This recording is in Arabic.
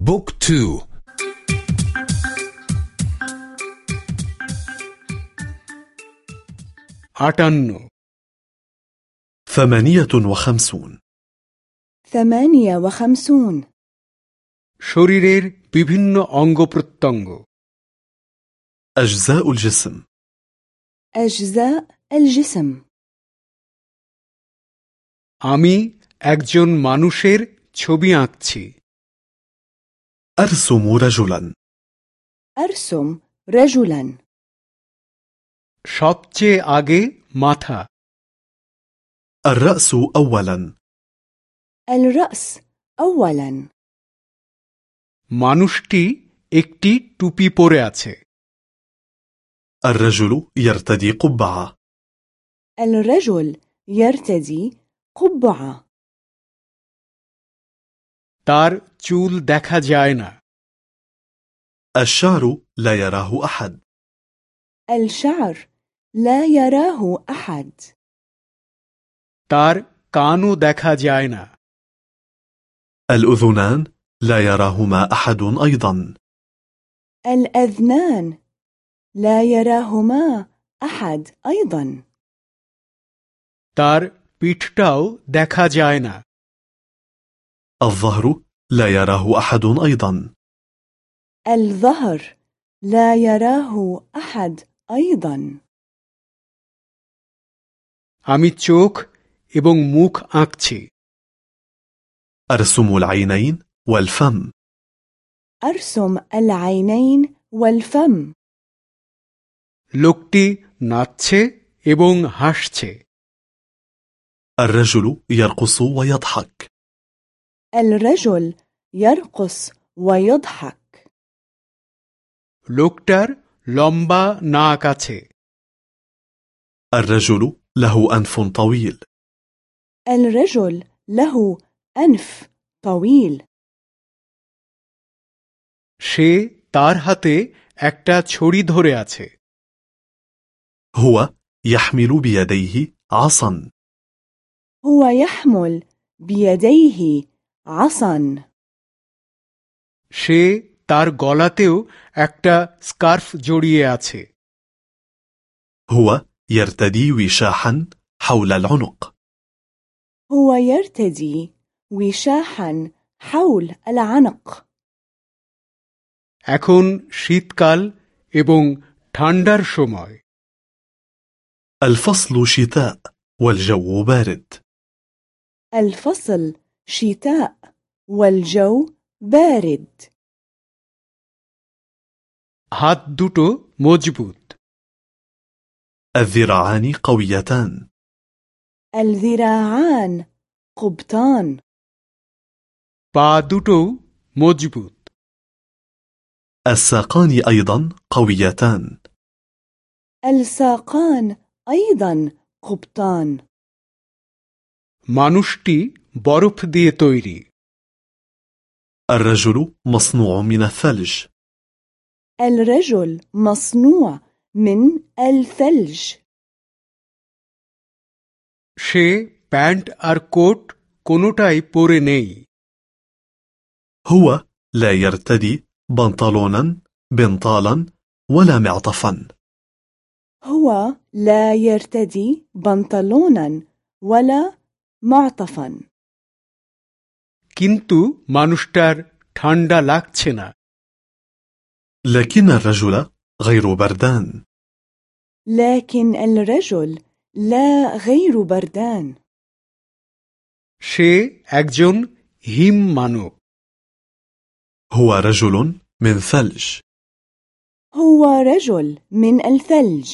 book two. عتن ثمانية وخمسون. ثمانية وخمسون. শরীরের বিভিন্ন অঙ্গ প্রত্যঙ্গ. أجزاء الجسم. أجزاء الجسم. আমি একজন মানুষের ছবি আঁকছি أرسم رجلا أرسم رجلا সবচেয়ে আগে মাথা الرأس أولا الرأس أولا মানুষটি একটি টুপি পরে আছে الرجل يرتدي قبعة الرجل يرتدي قبعة তার চুল দেখা যায় না الشعر لا يراه أحد الشعر لا يراه أحد তার কানও দেখা যায় না الأذنان لا يراهما أحد أيضا الأذنان لا يراهما أحد أيضا তার পিঠটাও দেখা যায় না الظهر لا يراه أحد أيضا الظهر لا يراه أحد أيضا আমি চোখ এবং মুখ আঁকছি أرسم العينين والفم أرسم العينين والفم লোকটি নাচছে এবং হাসছে الرجل يرقص ويضحك الرجل يرقص ويضحك লোকটার লম্বা নাক আছে الرجل له أنف طويل الرجل له أنف طويل সে তার হাতে একটা ছড়ি ধরে আছে هو يحمل بيديه عصا هو يحمل بيديه عصا সে তার গলাতেও একটা স্কার্ফ জড়িয়ে আছে هو يرتدي وشاحا حول العنق هو يرتدي وشاحا حول العنق এখন শীতকাল এবং ঠান্ডার সময় الفصل شتاء والجو بارد الفصل شتاء والجو بارد হাত দুটো মজবুত الذراعان قويتان الذراعان قبطان পা দুটোও মজবুত الساقان أيضا قويتان الساقان أيضا قبطان মানুষটি বরফ দিয়ে তৈরি الرجل مصنوع من الثلج الرجل مصنوع من الثلج সে প্যান্ট আর কোট কোনোটাই পরে নেই هو لا يرتدي بنطلونا بنطالا ولا معطفا هو لا يرتدي بنطلونا ولا معطفا কিন্তু মানুষটার ঠান্ডা লাগছে না لكن الرجل غير بردان لكن الرجل لا غير بردان সে একজন হিম মানব هو رجل من ثلج هو رجل من الثلج